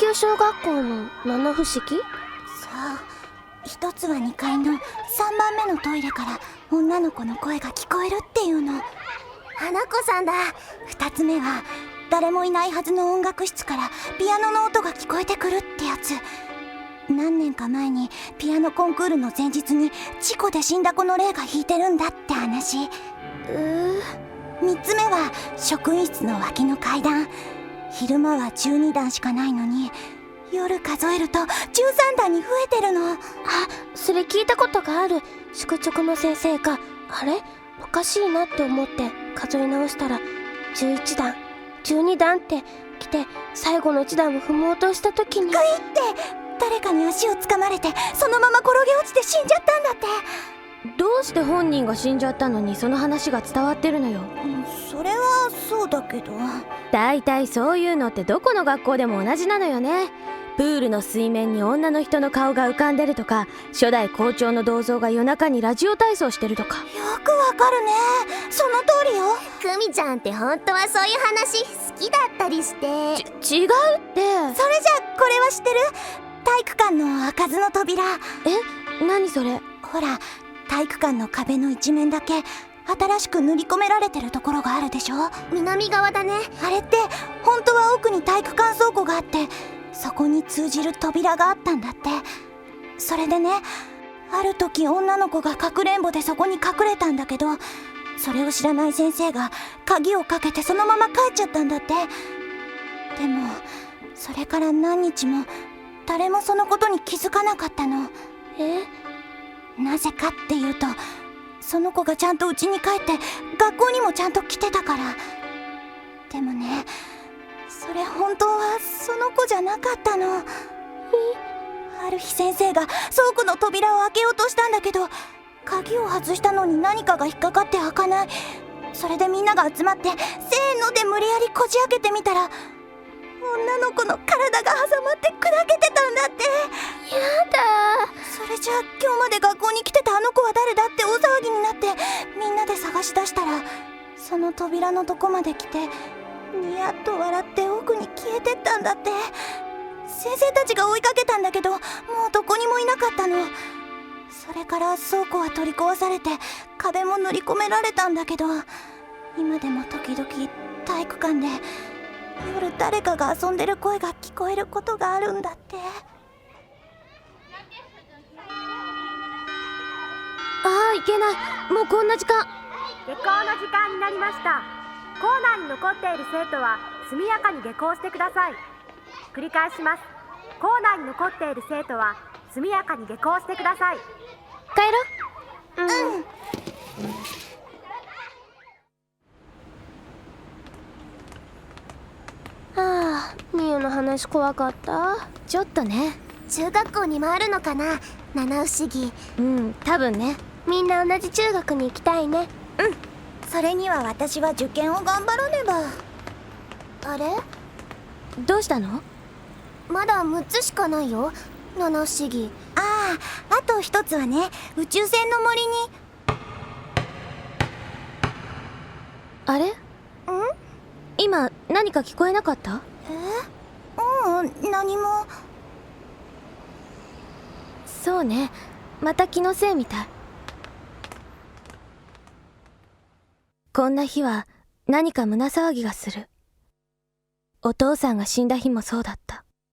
級小学校の七不思議？そう一つは2階の3番目のトイレから女の子の声が聞こえるっていうの。花子さんだ。2つ目は誰もいないはずの音楽室からピアノの音が聞こえてくるってやつ。何年か前にピアノコンクールの前日に事故で死んだ子の霊が弾いてるんだって話。うー3つ目は職員室の脇の階段。昼間は12段しかないのに夜数えると13段に増えてるの。あそれ聞いたことがある。宿直の先生があれ？おかしいなって思って数え直したら11段12段って来て最後の1段を踏もうとした時に。グイって。誰かに足をつかまれてそのまま転げ落ちて死んじゃったんだって。どうして本人が死んじゃったのにその話が伝わってるのよ。それはそうだけど。だいたいそういうのってどこの学校でも同じなのよね。プールの水面に女の人の顔が浮かんでるとか初代校長の銅像が夜中にラジオ体操してるとか。よくわかるね。その通りよ。クミちゃんって本当はそういう話好きだったりして。違うって。それじゃこれは知ってる？体育館の開かずの扉。え何それ？ほら体育館の壁の一面だけ新しく塗り込められてるところがあるでしょ？南側だね。あれって本当は奥に体育館倉庫があってそこに通じる扉があったんだって。それでねある時女の子がかくれんぼでそこに隠れたんだけどそれを知らない先生が鍵をかけてそのまま帰っちゃったんだって。でもそれから何日も誰もそのことに気づかなかったの。え？なぜかっていうとその子がちゃんと家に帰って学校にもちゃんと来てたから。でもねそれ本当はその子じゃなかったの。ある日先生が倉庫の扉を開けようとしたんだけど鍵を外したのに何かが引っかかって開かない。それでみんなが集まってせーので無理やりこじ開けてみたら女の子の体が挟まって砕けてたんだって。だ。それじゃあ今日まで学校に来てたあの子は誰だって大騒ぎになってみんなで探し出したらその扉のとこまで来てニヤッと笑って奥に消えてったんだって。先生たちが追いかけたんだけどもうどこにもいなかったの。それから倉庫は取り壊されて壁も塗り込められたんだけど今でも時々体育館で夜誰かが遊んでる声が聞こえることがあるんだって。いけない。もうこんな時間。下校の時間になりました。校内に残っている生徒は速やかに下校してください。繰り返します。校内に残っている生徒は速やかに下校してください。帰ろう。ああミユの話怖かった？ちょっとね。中学校にもあるのかな？七不思議。うん多分ねみんな同じ中学に行きたいね。それには私は受験を頑張らねば。あれ？どうしたの？まだ6つしかないよ。七不思議。あああと一つはね宇宙船の森に。あれ？今何か聞こえなかった？ううん何も。そうね。また気のせいみたいこんな日は何か胸騒ぎがする。お父さんが死んだ日もそうだった。